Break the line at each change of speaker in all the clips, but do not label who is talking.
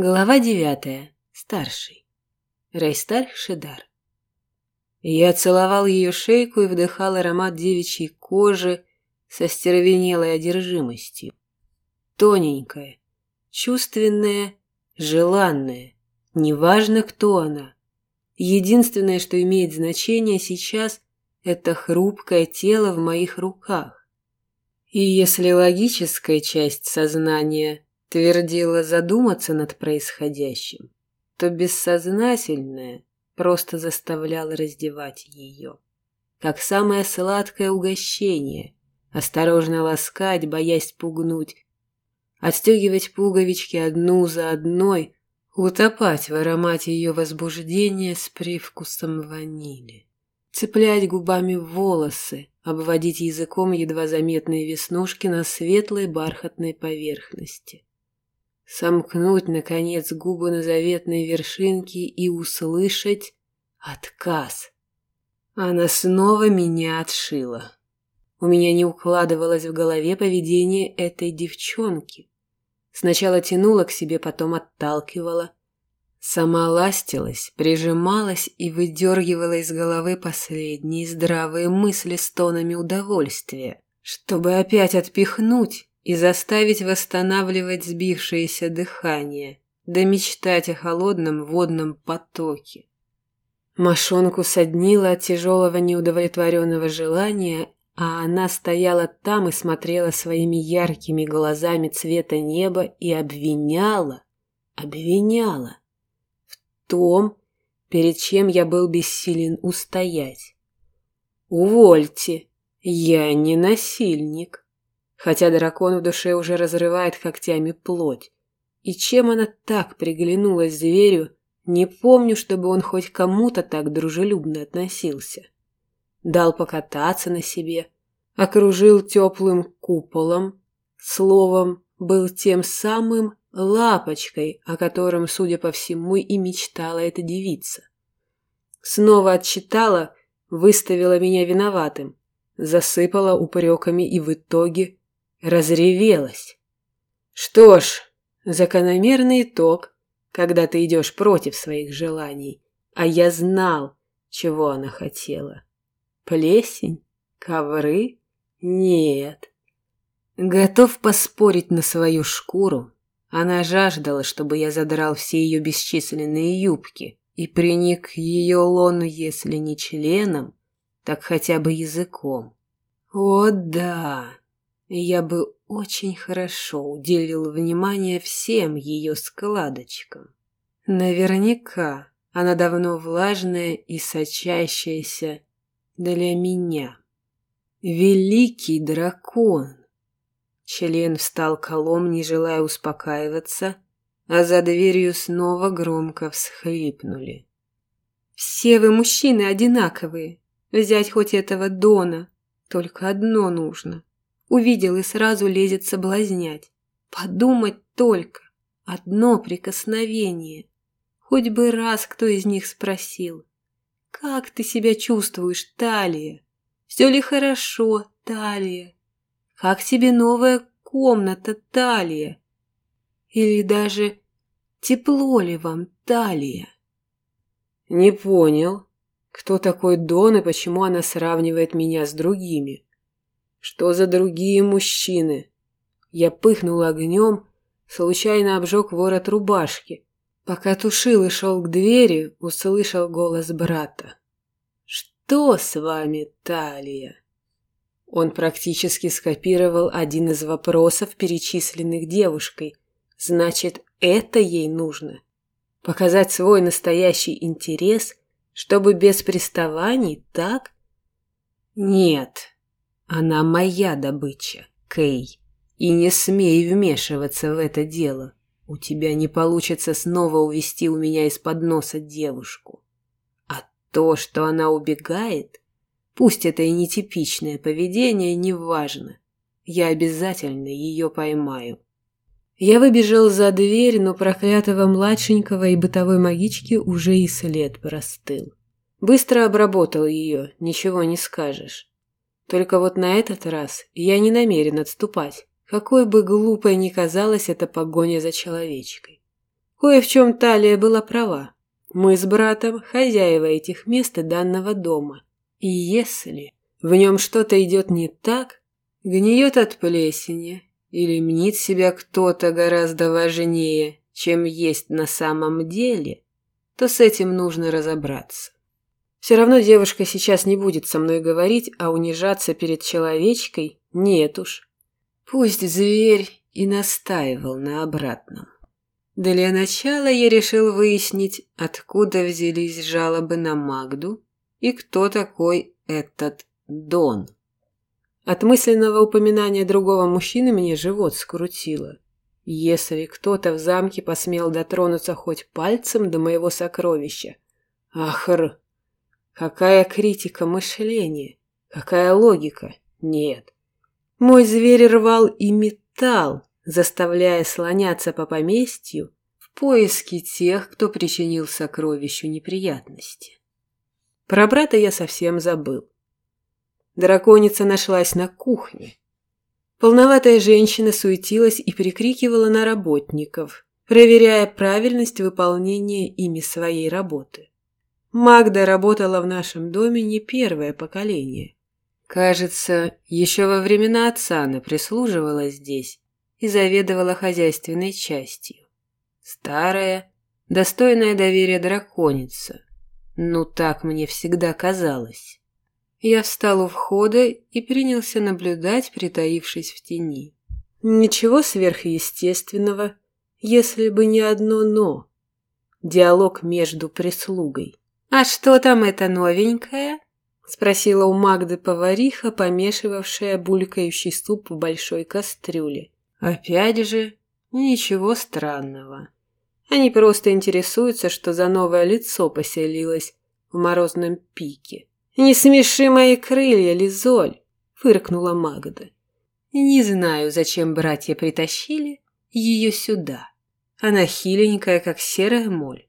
Глава девятая. Старший. Рейстар Шидар. Я целовал ее шейку и вдыхал аромат девичьей кожи со стервенелой одержимостью. Тоненькая, чувственная, желанная. Неважно, кто она. Единственное, что имеет значение сейчас, это хрупкое тело в моих руках. И если логическая часть сознания – твердила задуматься над происходящим, то бессознательное просто заставляло раздевать ее. Как самое сладкое угощение, осторожно ласкать, боясь пугнуть, отстегивать пуговички одну за одной, утопать в аромате ее возбуждения с привкусом ванили, цеплять губами волосы, обводить языком едва заметные веснушки на светлой бархатной поверхности сомкнуть, наконец, губы на заветной вершинке и услышать отказ. Она снова меня отшила. У меня не укладывалось в голове поведение этой девчонки. Сначала тянула к себе, потом отталкивала. Сама ластилась, прижималась и выдергивала из головы последние здравые мысли с тонами удовольствия, чтобы опять отпихнуть и заставить восстанавливать сбившееся дыхание, да мечтать о холодном водном потоке. Машонку соднила от тяжелого неудовлетворенного желания, а она стояла там и смотрела своими яркими глазами цвета неба и обвиняла, обвиняла в том, перед чем я был бессилен устоять. «Увольте, я не насильник» хотя дракон в душе уже разрывает когтями плоть. И чем она так приглянулась зверю, не помню, чтобы он хоть кому-то так дружелюбно относился. Дал покататься на себе, окружил теплым куполом, словом, был тем самым лапочкой, о котором, судя по всему, и мечтала эта девица. Снова отчитала, выставила меня виноватым, засыпала упреками и в итоге разревелась. Что ж, закономерный итог, когда ты идешь против своих желаний, а я знал, чего она хотела. Плесень? Ковры? Нет. Готов поспорить на свою шкуру. Она жаждала, чтобы я задрал все ее бесчисленные юбки и приник к ее лону, если не членом, так хотя бы языком. О да, я бы очень хорошо уделил внимание всем ее складочкам. Наверняка она давно влажная и сочащаяся для меня. Великий дракон! Член встал колом, не желая успокаиваться, а за дверью снова громко всхлипнули. «Все вы мужчины одинаковые. Взять хоть этого Дона. Только одно нужно Увидел и сразу лезет соблазнять. Подумать только. Одно прикосновение. Хоть бы раз кто из них спросил. «Как ты себя чувствуешь, Талия? Все ли хорошо, Талия? Как тебе новая комната, Талия? Или даже тепло ли вам, Талия?»
«Не понял, кто такой Дон и почему она сравнивает меня с другими?» Что за другие мужчины? Я пыхнул огнем, случайно обжег ворот рубашки. Пока тушил и шел к двери, услышал голос брата. «Что с вами, Талия?» Он практически скопировал один из вопросов, перечисленных девушкой. Значит, это ей нужно. Показать свой настоящий интерес, чтобы без приставаний, так? Нет, она моя добыча, Кей. И не смей вмешиваться в это дело. У тебя не получится снова увести у меня из-под носа девушку. А то, что она убегает, пусть это и нетипичное поведение, неважно. Я обязательно ее поймаю. Я выбежал за дверь, но проклятого младшенького и бытовой магички уже и след простыл. Быстро обработал ее, ничего не скажешь. Только вот на этот раз я не намерен отступать, какой бы глупой ни казалась эта погоня за человечкой. Кое в чем Талия была права. Мы с братом хозяева этих мест и данного дома. И если в нем что-то идет не так, гниет от плесени или мнит себя кто-то гораздо важнее, чем есть на самом деле, то с этим нужно разобраться. Все равно девушка сейчас не будет со мной говорить, а унижаться перед человечкой нет уж. Пусть зверь и настаивал на обратном. Для начала я решил выяснить, откуда взялись жалобы на Магду и кто такой этот Дон. От мысленного упоминания другого мужчины мне живот скрутило. Если кто-то в замке посмел дотронуться хоть пальцем до моего сокровища. Ахр! Какая критика мышления! Какая логика! Нет. Мой зверь рвал и металл, заставляя слоняться по поместью в поиске тех, кто причинил сокровищу неприятности. Про брата я совсем забыл. Драконица нашлась на кухне. Полноватая женщина суетилась и перекрикивала на работников, проверяя правильность выполнения ими своей работы. Магда работала в нашем доме не первое поколение. Кажется, еще во времена отца она прислуживала здесь и заведовала хозяйственной частью. Старая, достойная доверия драконица. Ну, так мне всегда казалось. Я встал у входа и принялся наблюдать, притаившись в тени. Ничего сверхъестественного, если бы не одно «но». Диалог между прислугой. «А что там это новенькое?» Спросила у Магды повариха, помешивавшая булькающий суп в большой кастрюле. Опять же, ничего странного. Они просто интересуются, что за новое лицо поселилось в морозном пике. «Не смеши мои крылья, Лизоль!» – фыркнула Магда. «Не знаю, зачем братья притащили ее сюда. Она хиленькая, как серая моль.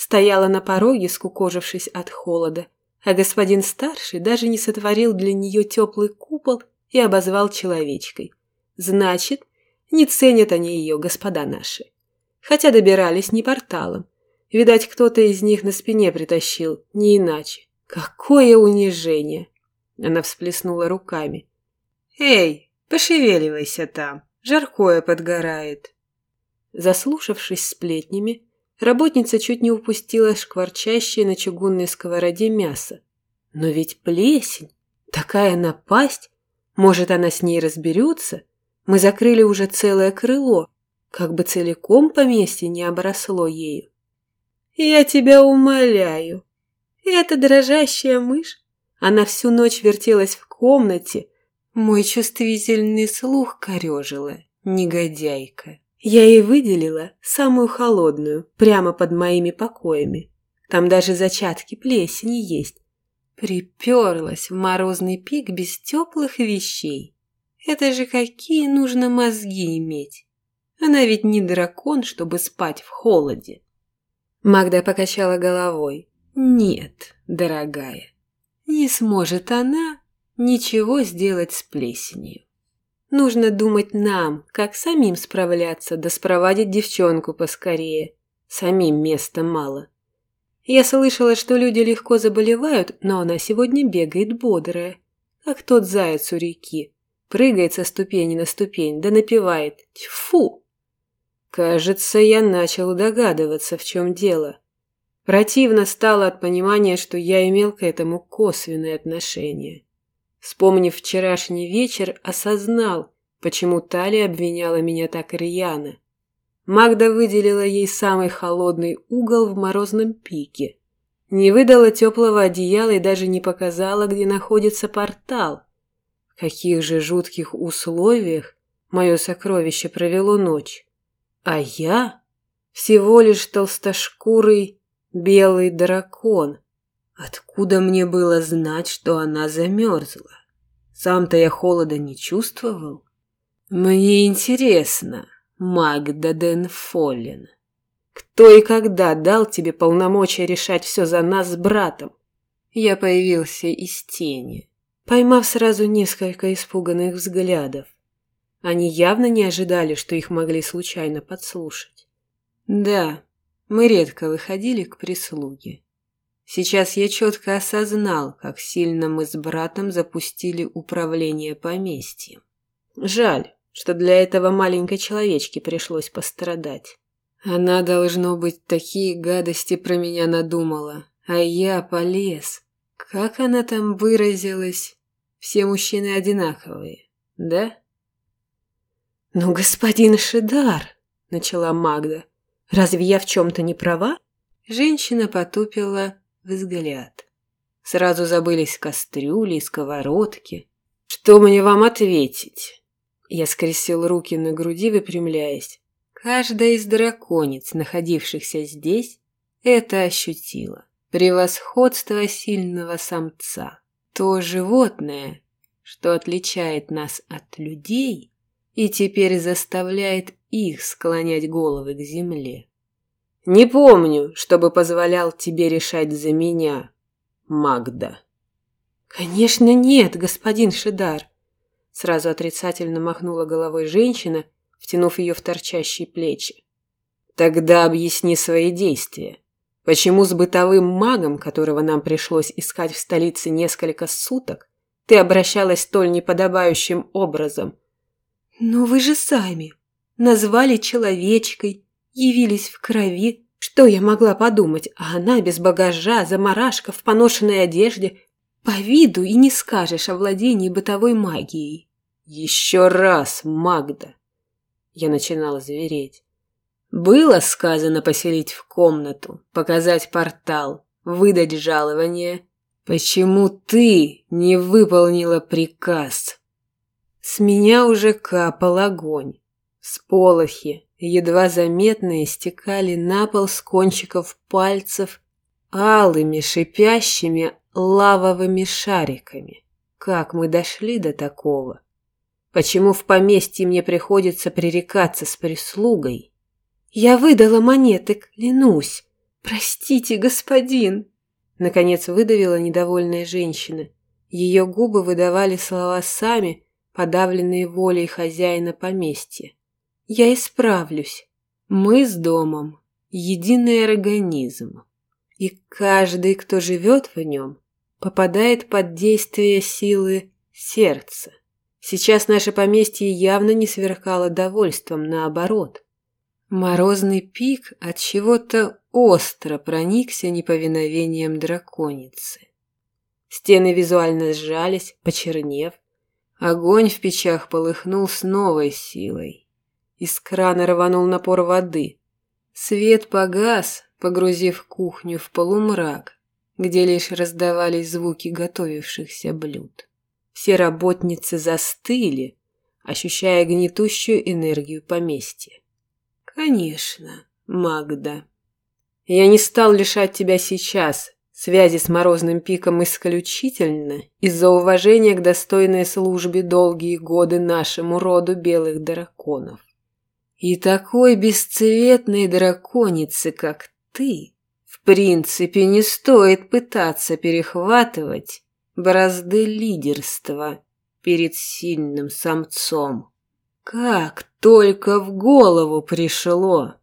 Стояла на пороге, скукожившись от холода, а господин старший даже не сотворил для нее теплый купол и обозвал человечкой. Значит, не ценят они ее, господа наши. Хотя добирались не порталом. Видать, кто-то из них на спине притащил, не иначе. Какое унижение! Она всплеснула руками. «Эй, пошевеливайся там, жаркое подгорает!» Заслушавшись сплетнями, Работница чуть не упустила шкварчащее на чугунной сковороде мясо. Но ведь плесень, такая напасть, может, она с ней разберется? Мы закрыли уже целое крыло, как бы целиком поместье не обросло ею. Я тебя умоляю. Эта дрожащая мышь, она всю ночь вертелась в комнате, мой чувствительный слух корежила, негодяйка. Я ей выделила самую холодную, прямо под моими покоями. Там даже зачатки плесени есть. Приперлась в морозный пик без теплых вещей. Это же какие нужно мозги иметь. Она ведь не дракон, чтобы спать в холоде. Магда покачала головой. Нет, дорогая, не сможет она ничего сделать с плесенью. Нужно думать нам, как самим справляться, да спровадить девчонку поскорее. Самим места мало. Я слышала, что люди легко заболевают, но она сегодня бегает бодрая, как тот заяц у реки. Прыгает со ступени на ступень, да напевает «Тьфу!». Кажется, я начал догадываться, в чем дело. Противно стало от понимания, что я имел к этому косвенное отношение. Вспомнив вчерашний вечер, осознал, почему Талия обвиняла меня так рьяно. Магда выделила ей самый холодный угол в морозном пике. Не выдала теплого одеяла и даже не показала, где находится портал. В каких же жутких условиях мое сокровище провело ночь. А я всего лишь толстошкурый белый дракон — Откуда мне было знать, что она замерзла? Сам-то я холода не чувствовал. Мне интересно, Магда Денфоллен, кто и когда дал тебе полномочия решать все за нас с братом? Я появился из тени, поймав сразу несколько испуганных взглядов. Они явно не ожидали, что их могли случайно подслушать.
Да, мы редко выходили к прислуге. Сейчас я четко осознал, как сильно мы с братом запустили управление поместьем. Жаль, что для этого маленькой человечке пришлось пострадать. Она, должно быть, такие гадости про меня надумала, а я полез. Как она там выразилась? Все мужчины одинаковые, да?
«Ну, господин Шидар», — начала Магда, — «разве я в чем-то не права?»
Женщина потупила взгляд. Сразу забылись кастрюли и сковородки. «Что мне вам ответить?» Я скрестил руки на груди, выпрямляясь. Каждая из драконец, находившихся здесь, это ощутила. Превосходство сильного самца. То животное, что отличает нас от людей и теперь заставляет их склонять головы к земле. Не помню, чтобы позволял тебе решать за меня, Магда.
Конечно, нет, господин Шидар. Сразу отрицательно махнула головой женщина, втянув ее в торчащие плечи.
Тогда объясни свои действия. Почему с бытовым магом, которого нам пришлось искать в столице несколько суток, ты обращалась столь неподобающим образом?
Но вы же сами назвали человечкой, явились в крови. Что я могла подумать? А она без багажа, заморашка, в поношенной одежде. По виду и не скажешь о владении бытовой магией.
Еще раз, Магда. Я начинала звереть. Было сказано поселить в комнату, показать портал, выдать жалование. Почему ты не выполнила приказ? С меня уже капал огонь. Сполохи, едва заметные, стекали на пол с кончиков пальцев алыми, шипящими лавовыми шариками. Как мы дошли до такого? Почему в поместье мне приходится пререкаться с прислугой?
Я выдала монеты, клянусь. Простите, господин. Наконец выдавила недовольная женщина. Ее губы выдавали слова сами, подавленные волей хозяина поместья. Я исправлюсь. Мы с домом единый организм, и каждый, кто живет в нем, попадает под действие силы сердца. Сейчас наше поместье явно не сверкало довольством, наоборот. Морозный пик от чего-то остро проникся неповиновением драконицы. Стены визуально сжались, почернев. Огонь в печах полыхнул с новой силой. Из крана рванул напор воды. Свет погас, погрузив кухню в полумрак, где лишь раздавались звуки готовившихся блюд. Все работницы застыли, ощущая гнетущую энергию поместья. «Конечно, Магда. Я не стал лишать тебя сейчас, связи с морозным пиком исключительно из-за уважения к достойной службе долгие годы нашему роду белых драконов. И такой бесцветной драконицы, как ты, в принципе, не стоит пытаться перехватывать бразды лидерства перед сильным самцом. Как только в голову пришло.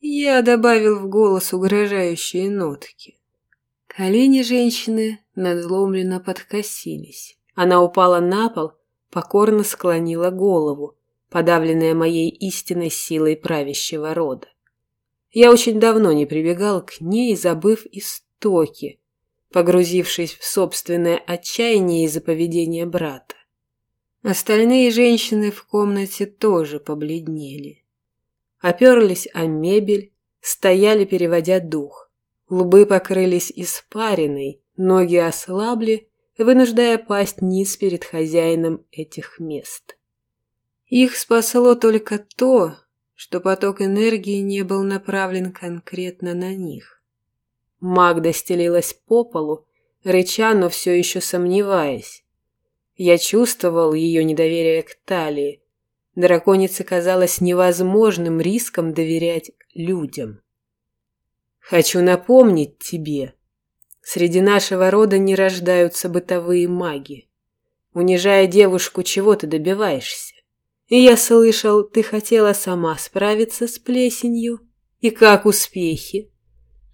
Я добавил в голос угрожающие нотки. Колени женщины надломленно подкосились. Она упала на пол, покорно склонила голову, подавленная моей истинной силой правящего рода. Я очень давно не прибегал к ней, забыв истоки, погрузившись в собственное отчаяние из-за поведения брата. Остальные женщины в комнате тоже побледнели. Оперлись о мебель, стояли, переводя дух. Лбы покрылись испариной, ноги ослабли, вынуждая пасть низ перед хозяином этих мест. Их спасло только то, что поток энергии не был направлен конкретно на них. Магда стелилась по полу, рыча, но все еще сомневаясь. Я чувствовал ее недоверие к талии. Драконице казалось невозможным риском доверять людям. Хочу напомнить тебе, среди нашего рода не рождаются бытовые маги. Унижая девушку, чего ты добиваешься? И я слышал, ты хотела сама справиться с плесенью И как успехи?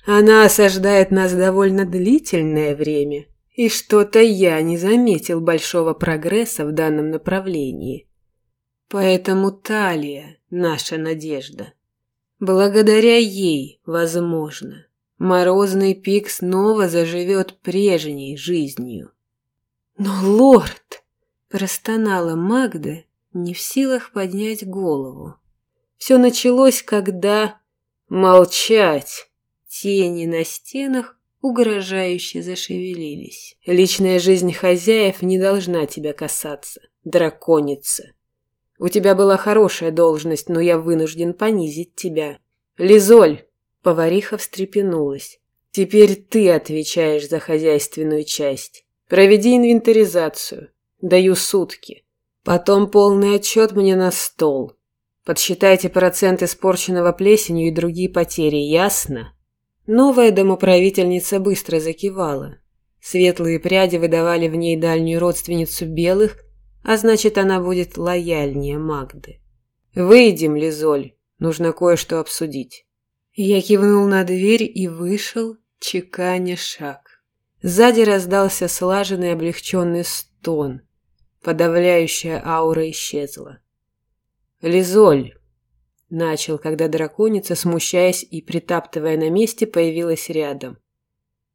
Она осаждает нас довольно длительное время, и что-то я не заметил большого прогресса в данном направлении. Поэтому Талия – наша надежда. Благодаря ей, возможно, морозный пик снова заживет прежней жизнью. Но, лорд, простонала Магда, не в силах поднять голову. Все началось, когда... Молчать! Тени на стенах угрожающе зашевелились. Личная жизнь хозяев не должна тебя касаться, драконица. У тебя была хорошая должность, но я вынужден понизить тебя. Лизоль, повариха встрепенулась. Теперь ты отвечаешь за хозяйственную часть. Проведи инвентаризацию. Даю сутки. Потом полный отчет мне на стол. Подсчитайте процент испорченного плесенью и другие потери, ясно? Новая домоправительница быстро закивала. Светлые пряди выдавали в ней дальнюю родственницу белых, а значит, она будет лояльнее Магды. «Выйдем, Лизоль, нужно кое-что обсудить». Я кивнул на дверь и вышел, чеканя шаг. Сзади раздался слаженный облегченный стон. Подавляющая аура исчезла. «Лизоль!» – начал, когда драконица, смущаясь и притаптывая на месте, появилась рядом.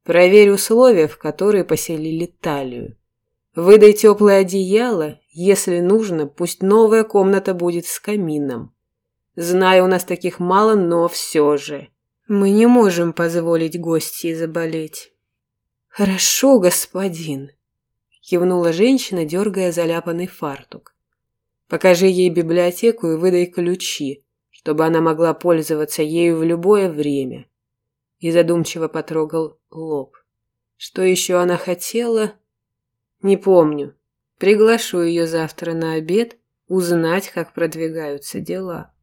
«Проверь условия, в которые поселили талию. Выдай теплое одеяло, если нужно, пусть новая комната будет с камином. Знаю, у нас таких мало, но все же. Мы не можем позволить гостье заболеть». «Хорошо, господин», – кивнула женщина, дергая заляпанный фартук. Покажи ей библиотеку и выдай ключи, чтобы она могла пользоваться ею в любое время. И задумчиво потрогал лоб. Что еще она хотела? Не помню. Приглашу ее завтра на обед, узнать, как продвигаются дела.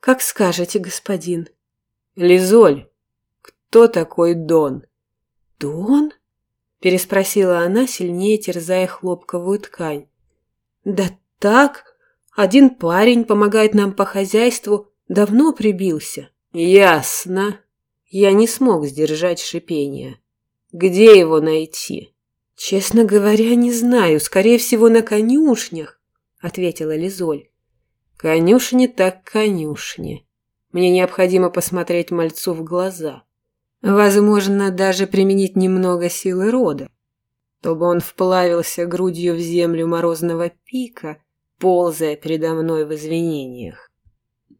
Как скажете, господин. Лизоль, кто такой Дон? Дон? Переспросила она, сильнее терзая хлопковую ткань. Да так, один парень помогает нам по хозяйству, давно прибился. Ясно. Я не смог сдержать шипение. Где его найти? Честно говоря, не знаю. Скорее всего, на конюшнях, ответила Лизоль. Конюшни так конюшни. Мне необходимо посмотреть мальцу в глаза. Возможно, даже применить немного силы рода, чтобы он вплавился грудью в землю морозного пика ползая передо мной в извинениях.